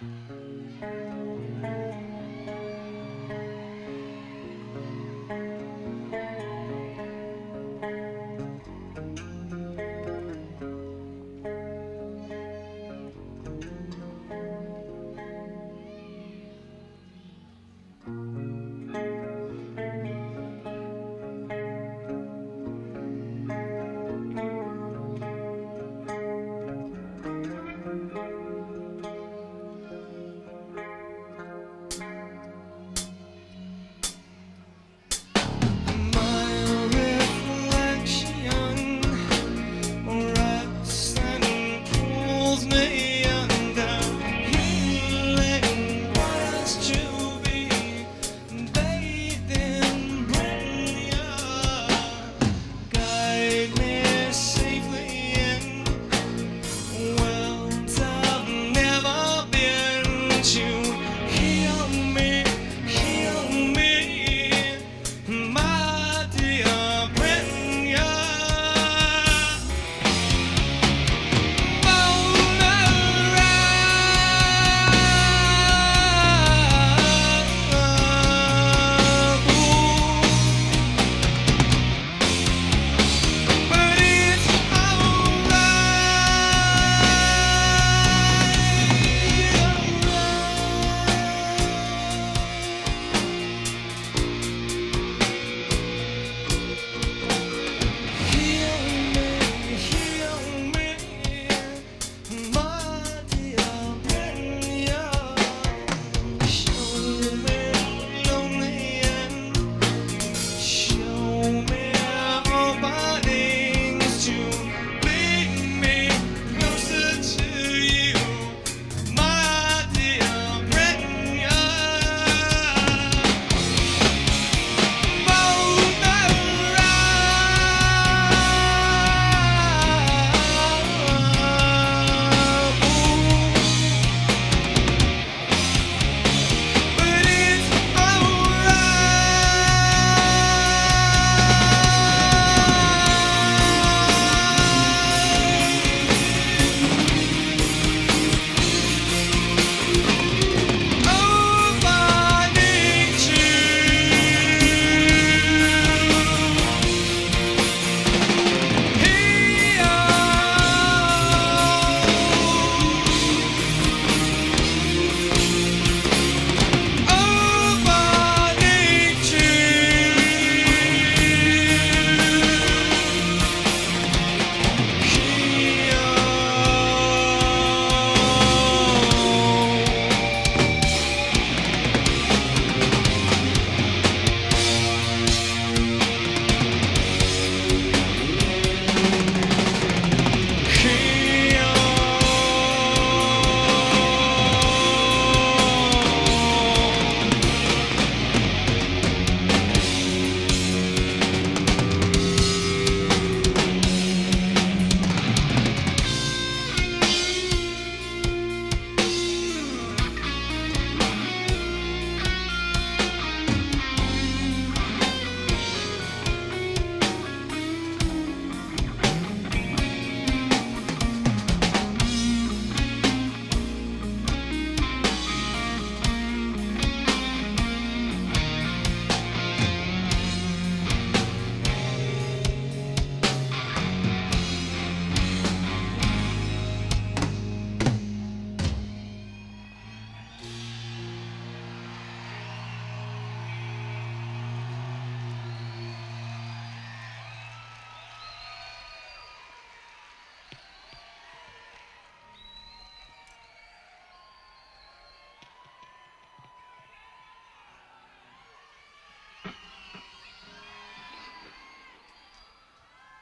Música It's true.